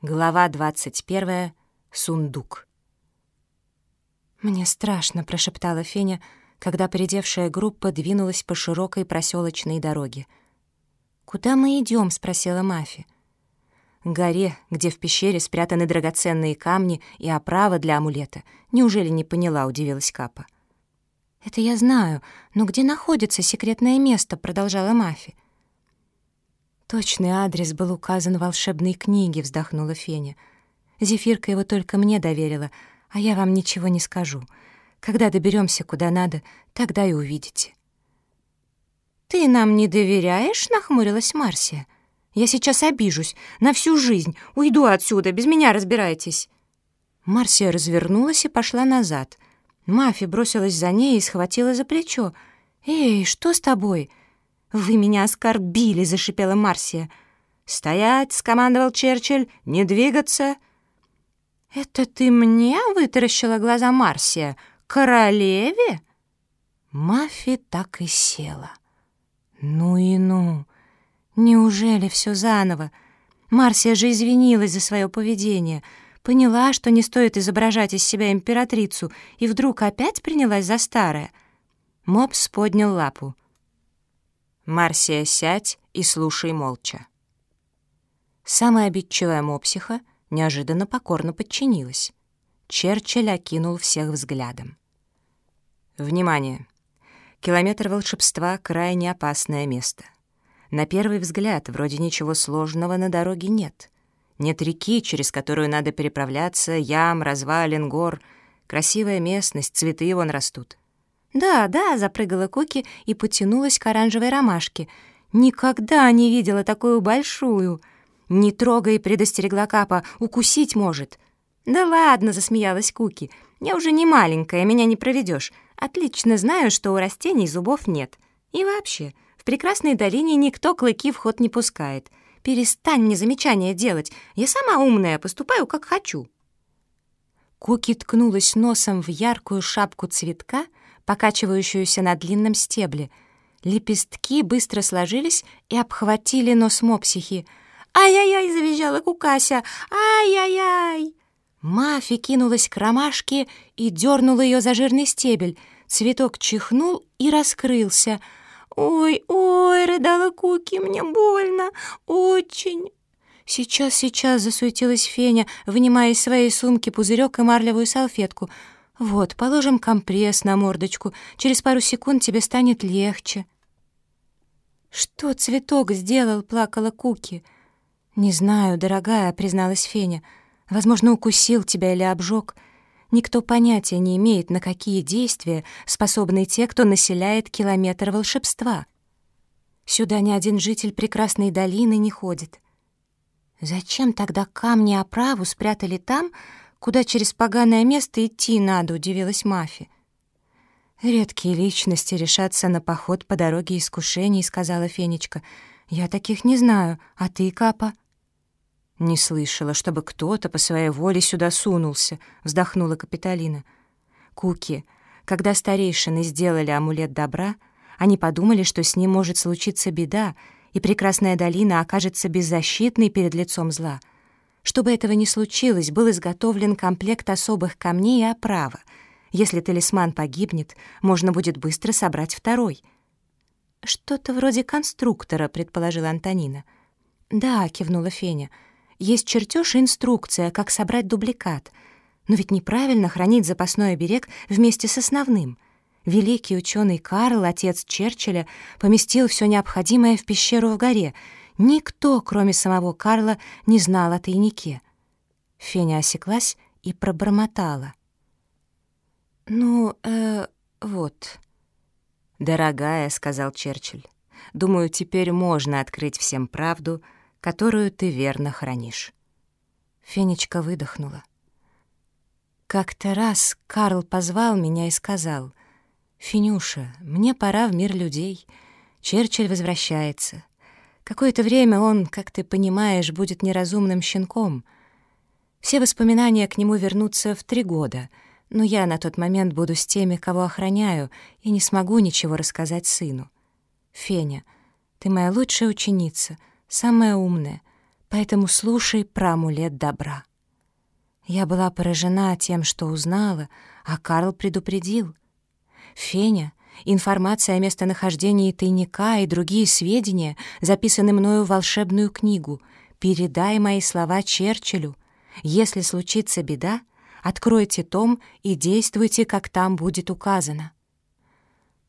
Глава 21. Сундук. «Мне страшно», — прошептала Феня, когда придевшая группа двинулась по широкой проселочной дороге. «Куда мы идем? спросила Мафи. «К горе, где в пещере спрятаны драгоценные камни и оправа для амулета. Неужели не поняла?» — удивилась Капа. «Это я знаю, но где находится секретное место?» — продолжала Мафи. «Точный адрес был указан в волшебной книге», — вздохнула Феня. «Зефирка его только мне доверила, а я вам ничего не скажу. Когда доберемся куда надо, тогда и увидите». «Ты нам не доверяешь?» — нахмурилась Марсия. «Я сейчас обижусь. На всю жизнь. Уйду отсюда. Без меня разбирайтесь». Марсия развернулась и пошла назад. Мафи бросилась за ней и схватила за плечо. «Эй, что с тобой?» «Вы меня оскорбили!» — зашипела Марсия. «Стоять!» — скомандовал Черчилль. «Не двигаться!» «Это ты мне вытаращила глаза Марсия? Королеве?» Мафи так и села. «Ну и ну! Неужели все заново? Марсия же извинилась за свое поведение, поняла, что не стоит изображать из себя императрицу, и вдруг опять принялась за старое». Мопс поднял лапу. «Марсия, сядь и слушай молча». Самая обидчивая мопсиха неожиданно покорно подчинилась. Черчилль окинул всех взглядом. «Внимание! Километр волшебства — крайне опасное место. На первый взгляд вроде ничего сложного на дороге нет. Нет реки, через которую надо переправляться, ям, развалин, гор. Красивая местность, цветы вон растут. «Да, да», — запрыгала Куки и потянулась к оранжевой ромашке. «Никогда не видела такую большую!» «Не трогай», — предостерегла Капа, — «укусить может». «Да ладно», — засмеялась Куки, — «я уже не маленькая, меня не проведешь. Отлично знаю, что у растений зубов нет. И вообще, в прекрасной долине никто клыки в ход не пускает. Перестань мне замечания делать, я сама умная, поступаю как хочу». Куки ткнулась носом в яркую шапку цветка — покачивающуюся на длинном стебле. Лепестки быстро сложились и обхватили нос мопсихи. «Ай-яй-яй!» — завизжала Кукася. «Ай-яй-яй!» Мафи кинулась к ромашке и дернула ее за жирный стебель. Цветок чихнул и раскрылся. «Ой, ой!» — рыдала Куки. «Мне больно! Очень!» «Сейчас, сейчас!» — засуетилась Феня, вынимая из своей сумки пузырек и марлевую салфетку — «Вот, положим компресс на мордочку. Через пару секунд тебе станет легче». «Что цветок сделал?» — плакала Куки. «Не знаю, дорогая», — призналась Феня. «Возможно, укусил тебя или обжег. Никто понятия не имеет, на какие действия способны те, кто населяет километр волшебства. Сюда ни один житель прекрасной долины не ходит. Зачем тогда камни оправу спрятали там, Куда через поганое место идти надо, удивилась Мафи. Редкие личности решатся на поход по дороге искушений, сказала Фенечка. Я таких не знаю, а ты, Капа? Не слышала, чтобы кто-то по своей воле сюда сунулся, вздохнула Капитолина. Куки, когда старейшины сделали амулет добра, они подумали, что с ним может случиться беда, и прекрасная долина окажется беззащитной перед лицом зла — чтобы этого не случилось, был изготовлен комплект особых камней и оправа. Если талисман погибнет, можно будет быстро собрать второй. «Что-то вроде конструктора», — предположила Антонина. «Да», — кивнула Феня. «Есть чертеж и инструкция, как собрать дубликат. Но ведь неправильно хранить запасной оберег вместе с основным». Великий ученый Карл, отец Черчилля, поместил все необходимое в пещеру в горе — Никто, кроме самого Карла, не знал о тайнике. Феня осеклась и пробормотала. «Ну, э, вот». «Дорогая», — сказал Черчилль, — «думаю, теперь можно открыть всем правду, которую ты верно хранишь». Фенечка выдохнула. Как-то раз Карл позвал меня и сказал, «Фенюша, мне пора в мир людей. Черчилль возвращается. Какое-то время он, как ты понимаешь, будет неразумным щенком. Все воспоминания к нему вернутся в три года, но я на тот момент буду с теми, кого охраняю, и не смогу ничего рассказать сыну. Феня, ты моя лучшая ученица, самая умная. поэтому слушай про амулет добра». Я была поражена тем, что узнала, а Карл предупредил. «Феня, информация о местонахождении тайника и другие сведения записаны мною в волшебную книгу. Передай мои слова Черчиллю. Если случится беда, откройте том и действуйте, как там будет указано».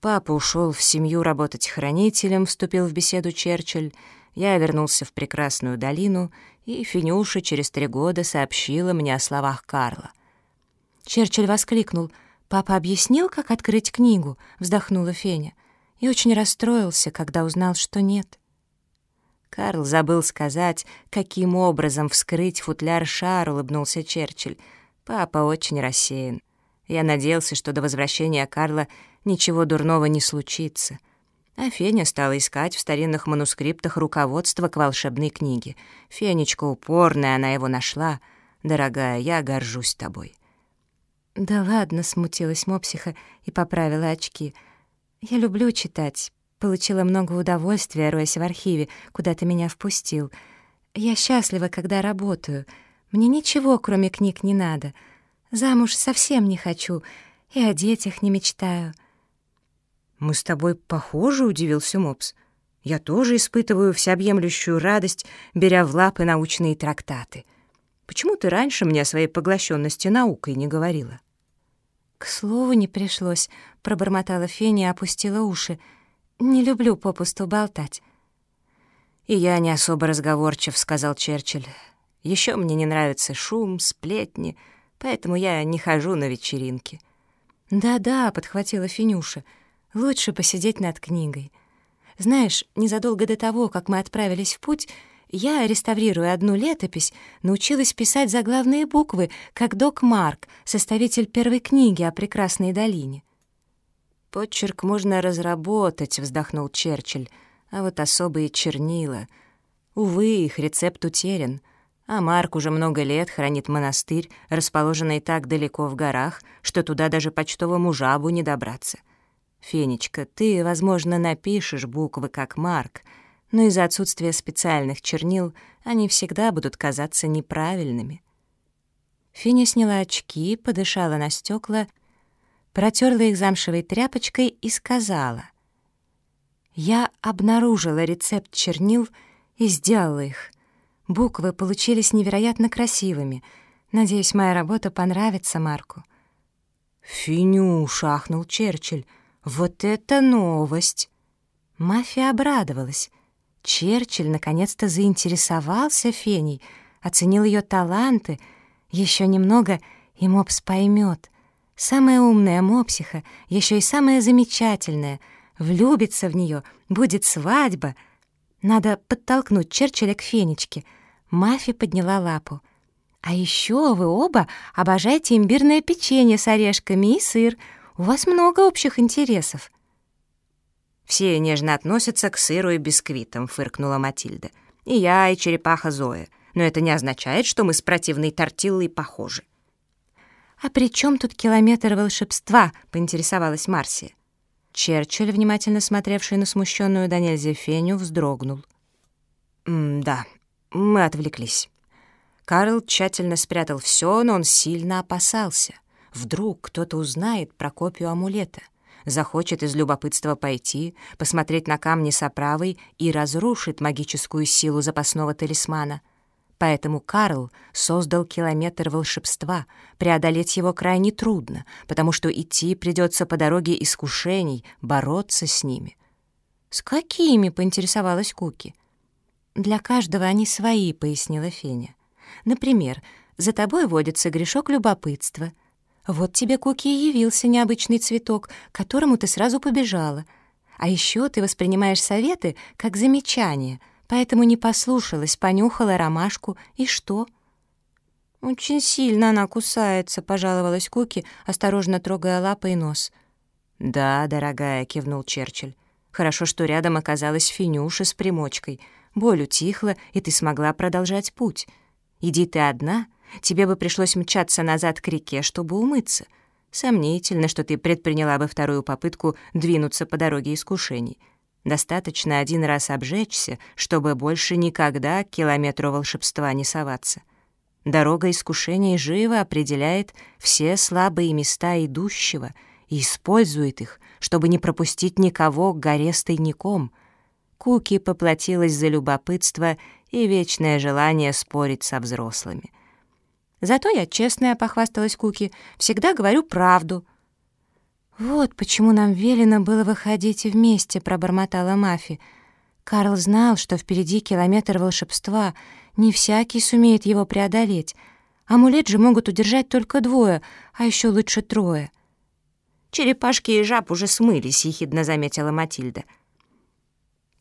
Папа ушел в семью работать хранителем, вступил в беседу Черчилль. Я вернулся в прекрасную долину, и Финюша через три года сообщила мне о словах Карла. Черчилль воскликнул. «Папа объяснил, как открыть книгу?» — вздохнула Феня. И очень расстроился, когда узнал, что нет. Карл забыл сказать, каким образом вскрыть футляр-шар, улыбнулся Черчилль. Папа очень рассеян. Я надеялся, что до возвращения Карла ничего дурного не случится. А Феня стала искать в старинных манускриптах руководство к волшебной книге. Фенечка упорная, она его нашла. Дорогая, я горжусь тобой. «Да ладно», — смутилась мопсиха и поправила очки. «Я люблю читать. Получила много удовольствия, роясь в архиве, куда ты меня впустил. Я счастлива, когда работаю. Мне ничего, кроме книг, не надо. Замуж совсем не хочу и о детях не мечтаю». «Мы с тобой похожи?» — удивился Мопс. «Я тоже испытываю всеобъемлющую радость, беря в лапы научные трактаты. Почему ты раньше мне о своей поглощенности наукой не говорила?» «К слову не пришлось», — пробормотала Феня и опустила уши. «Не люблю попусту болтать». «И я не особо разговорчив», — сказал Черчилль. Еще мне не нравится шум, сплетни, поэтому я не хожу на вечеринки». «Да-да», — подхватила Финюша, — «лучше посидеть над книгой. Знаешь, незадолго до того, как мы отправились в путь, я, реставрируя одну летопись, научилась писать заглавные буквы, как док Марк, составитель первой книги о прекрасной долине». «Подчерк можно разработать», — вздохнул Черчилль, «а вот особые чернила. Увы, их рецепт утерян» а Марк уже много лет хранит монастырь, расположенный так далеко в горах, что туда даже почтовому жабу не добраться. Фенечка, ты, возможно, напишешь буквы как Марк, но из-за отсутствия специальных чернил они всегда будут казаться неправильными. Феня сняла очки, подышала на стекла, протерла их замшевой тряпочкой и сказала. «Я обнаружила рецепт чернил и сделала их». Буквы получились невероятно красивыми. Надеюсь, моя работа понравится Марку». «Финю!» — шахнул Черчилль. «Вот это новость!» Мафия обрадовалась. Черчилль наконец-то заинтересовался Феней, оценил ее таланты. Еще немного, и Мопс поймет. Самая умная мопсиха, еще и самая замечательная. Влюбится в нее, будет свадьба. Надо подтолкнуть Черчилля к Фенечке — Мафи подняла лапу. «А еще вы оба обожаете имбирное печенье с орешками и сыр. У вас много общих интересов». «Все нежно относятся к сыру и бисквитам», — фыркнула Матильда. «И я, и черепаха Зоя. Но это не означает, что мы с противной тортиллой похожи». «А при чем тут километр волшебства?» — поинтересовалась Марсия. Черчилль, внимательно смотревший на смущенную до нельзя Феню, вздрогнул. «М-да, мы отвлеклись. Карл тщательно спрятал все, но он сильно опасался. Вдруг кто-то узнает про копию амулета, захочет из любопытства пойти, посмотреть на камни с оправой и разрушит магическую силу запасного талисмана. Поэтому Карл создал километр волшебства. Преодолеть его крайне трудно, потому что идти придется по дороге искушений, бороться с ними. «С какими?» — поинтересовалась Куки. «Для каждого они свои», — пояснила Феня. «Например, за тобой водится грешок любопытства. Вот тебе, Куки, и явился необычный цветок, к которому ты сразу побежала. А еще ты воспринимаешь советы как замечания, поэтому не послушалась, понюхала ромашку, и что?» «Очень сильно она кусается», — пожаловалась Куки, осторожно трогая лапой нос. «Да, дорогая», — кивнул Черчилль. «Хорошо, что рядом оказалась Финюша с примочкой — боль утихла, и ты смогла продолжать путь. Иди ты одна, тебе бы пришлось мчаться назад к реке, чтобы умыться. Сомнительно, что ты предприняла бы вторую попытку двинуться по дороге искушений. Достаточно один раз обжечься, чтобы больше никогда к километру волшебства не соваться. Дорога искушений живо определяет все слабые места идущего и использует их, чтобы не пропустить никого к горе с тайником. Куки поплатилась за любопытство и вечное желание спорить со взрослыми. «Зато я честная», — похвасталась Куки, — «всегда говорю правду». «Вот почему нам велено было выходить вместе», — пробормотала Мафи. Карл знал, что впереди километр волшебства, не всякий сумеет его преодолеть. Амулет же могут удержать только двое, а еще лучше трое. «Черепашки и жаб уже смылись», — ехидно заметила Матильда.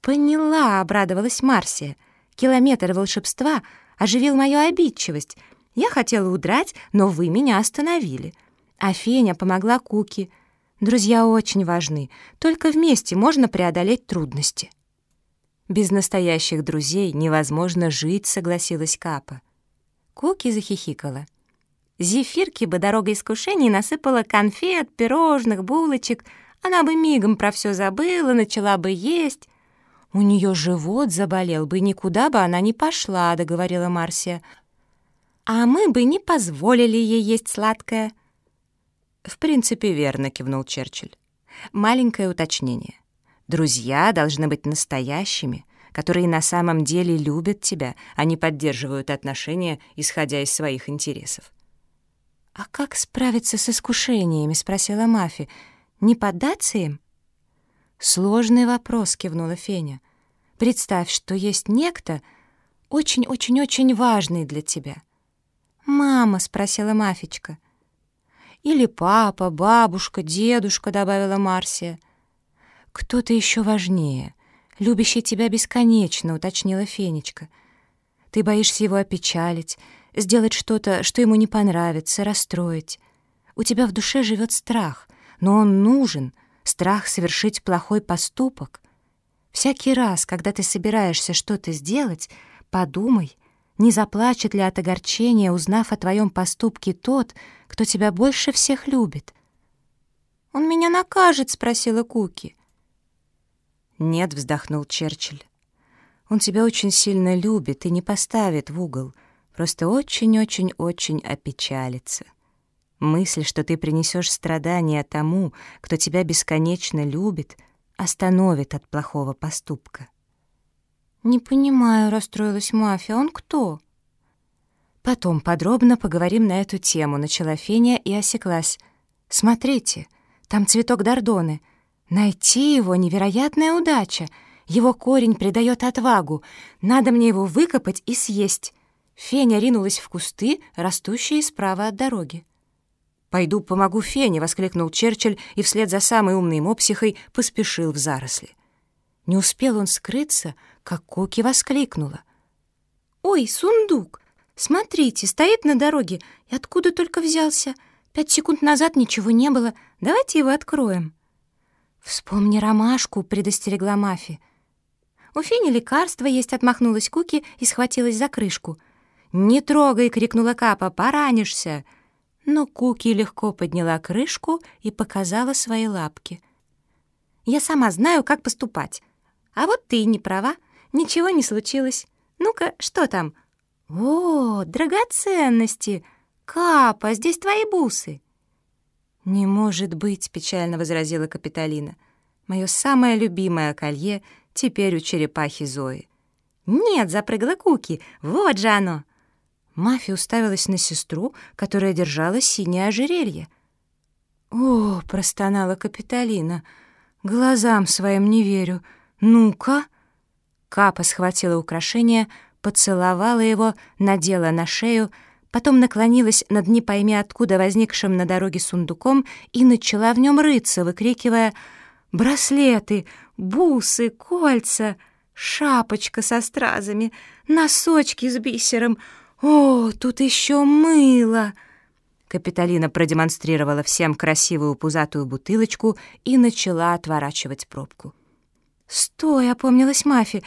«Поняла», — обрадовалась Марсия. «Километр волшебства оживил мою обидчивость. Я хотела удрать, но вы меня остановили. А Феня помогла Куки — Друзья очень важны, только вместе можно преодолеть трудности. Без настоящих друзей невозможно жить, согласилась Капа. Куки захихикала. Зефирки бы дорога искушений насыпала конфет, пирожных, булочек. Она бы мигом про все забыла, начала бы есть. У нее живот заболел бы, никуда бы она не пошла, договорила Марсия. А мы бы не позволили ей есть сладкое. «В принципе, верно», — кивнул Черчилль. «Маленькое уточнение. Друзья должны быть настоящими, которые на самом деле любят тебя, а не поддерживают отношения, исходя из своих интересов». «А как справиться с искушениями?» — спросила Мафи. «Не поддаться им?» «Сложный вопрос», — кивнула Феня. «Представь, что есть некто, очень-очень-очень важный для тебя». «Мама», — спросила Мафичка, — или папа, бабушка, дедушка», — добавила Марсия. «Кто-то еще важнее, любящий тебя бесконечно», — уточнила Фенечка. «Ты боишься его опечалить, сделать что-то, что ему не понравится, расстроить. У тебя в душе живет страх, но он нужен, страх совершить плохой поступок. Всякий раз, когда ты собираешься что-то сделать, подумай, не заплачет ли от огорчения, узнав о твоем поступке тот, кто тебя больше всех любит. «Он меня накажет?» — спросила Куки. «Нет», — вздохнул Черчилль. «Он тебя очень сильно любит и не поставит в угол, просто очень-очень-очень опечалится. Мысль, что ты принесешь страдания тому, кто тебя бесконечно любит, остановит от плохого поступка». «Не понимаю», — расстроилась мафия. «Он кто?» «Потом подробно поговорим на эту тему», — начала Феня и осеклась. «Смотрите, там цветок Дордоны. Найти его — невероятная удача. Его корень придает отвагу. Надо мне его выкопать и съесть». Феня ринулась в кусты, растущие справа от дороги. «Пойду помогу Фене», — воскликнул Черчилль и вслед за самой умной мопсихой поспешил в заросли. Не успел он скрыться, как Куки воскликнула. «Ой, сундук! Смотрите, стоит на дороге и откуда только взялся. Пять секунд назад ничего не было. Давайте его откроем». «Вспомни ромашку», — предостерегла Мафи. «У Фини лекарство есть», — отмахнулась Куки и схватилась за крышку. «Не трогай!» — крикнула Капа. «Поранишься!» Но Куки легко подняла крышку и показала свои лапки. «Я сама знаю, как поступать. А вот ты не права. Ничего не случилось. Ну-ка, что там? О, драгоценности! Капа, здесь твои бусы!» «Не может быть», — печально возразила Капитолина. «Мое самое любимое колье теперь у черепахи Зои». «Нет», — запрыгала Куки, — «вот же оно!» Мафия уставилась на сестру, которая держала синее ожерелье. «О!» — простонала Капитолина. «Глазам своим не верю. Ну-ка!» Капа схватила украшение, поцеловала его, надела на шею, потом наклонилась над не пойми откуда возникшим на дороге сундуком и начала в нем рыться, выкрикивая «Браслеты! Бусы! Кольца! Шапочка со стразами! Носочки с бисером! О, тут еще мыло!» Капитолина продемонстрировала всем красивую пузатую бутылочку и начала отворачивать пробку. «Стой!» — опомнилась Мафи.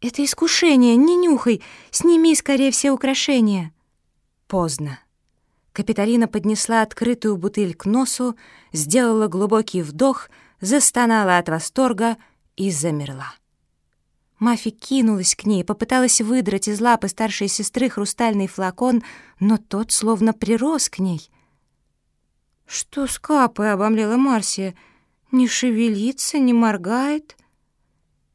«Это искушение, не нюхай! Сними скорее все украшения!» Поздно. Капитолина поднесла открытую бутыль к носу, сделала глубокий вдох, застонала от восторга и замерла. Мафи кинулась к ней, попыталась выдрать из лапы старшей сестры хрустальный флакон, но тот словно прирос к ней. «Что с Капой?» — обомлела Марсия. «Не шевелится, не моргает».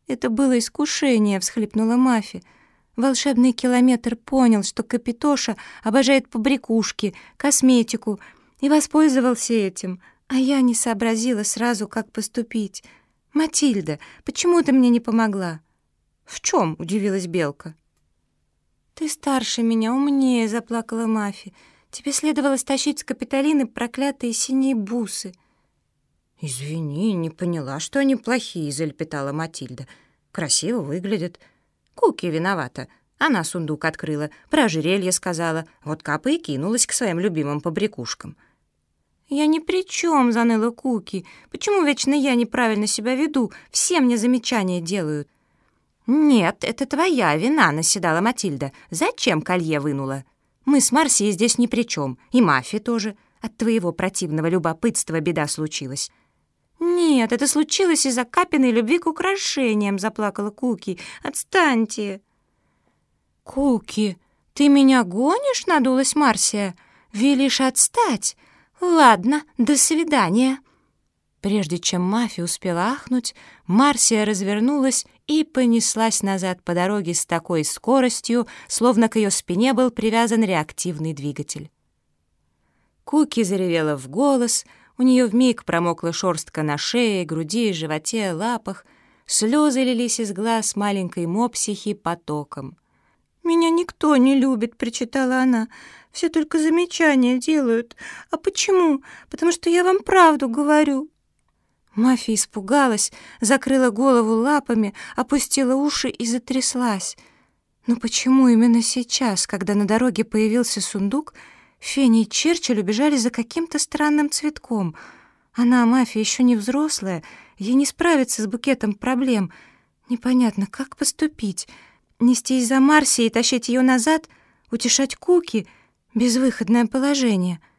«Это было искушение», — всхлипнула Мафи. Волшебный километр понял, что Капитоша обожает побрякушки, косметику, и воспользовался этим, а я не сообразила сразу, как поступить. «Матильда, почему ты мне не помогла?» «В чем?» — удивилась Белка. «Ты старше меня, умнее», — заплакала Мафи. «Тебе следовало стащить с Капитолины проклятые синие бусы». «Извини, не поняла, что они плохие», — залепетала Матильда. «Красиво выглядят. Куки виновата. Она сундук открыла, про ожерелье сказала. Вот Капа и кинулась к своим любимым побрякушкам». «Я ни при чем», — заныла Куки. «Почему вечно я неправильно себя веду? Все мне замечания делают». «Нет, это твоя вина», — наседала Матильда. «Зачем колье вынула? Мы с Марсией здесь ни при чем, и мафия тоже. От твоего противного любопытства беда случилась». «Нет, это случилось из-за капиной любви к украшениям», — заплакала Куки. «Отстаньте». «Куки, ты меня гонишь?» — надулась Марсия. «Велишь отстать? Ладно, до свидания». Прежде чем мафия успела ахнуть, Марсия развернулась и понеслась назад по дороге с такой скоростью, словно к ее спине был привязан реактивный двигатель. Куки заревела в голос, у нее вмиг промокла шерстка на шее, груди, животе, лапах, слезы лились из глаз маленькой мопсихи потоком. «Меня никто не любит», — причитала она. «Все только замечания делают. А почему? Потому что я вам правду говорю». Мафия испугалась, закрыла голову лапами, опустила уши и затряслась. Но почему именно сейчас, когда на дороге появился сундук, Фенни и Черчилль убежали за каким-то странным цветком? Она, мафия, еще не взрослая, ей не справиться с букетом проблем. Непонятно, как поступить? Нестись за Марси и тащить ее назад? Утешать Куки? Безвыходное положение —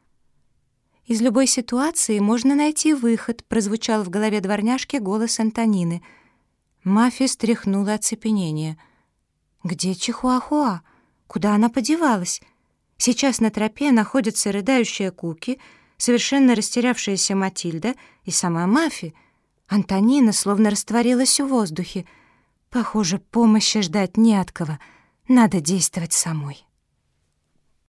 «Из любой ситуации можно найти выход», — прозвучал в голове дворняжки голос Антонины. Мафия стряхнула оцепенение. «Где Чихуахуа? Куда она подевалась? Сейчас на тропе находятся рыдающая Куки, совершенно растерявшаяся Матильда и сама Мафи. Антонина словно растворилась в воздухе. Похоже, помощи ждать не от кого. Надо действовать самой».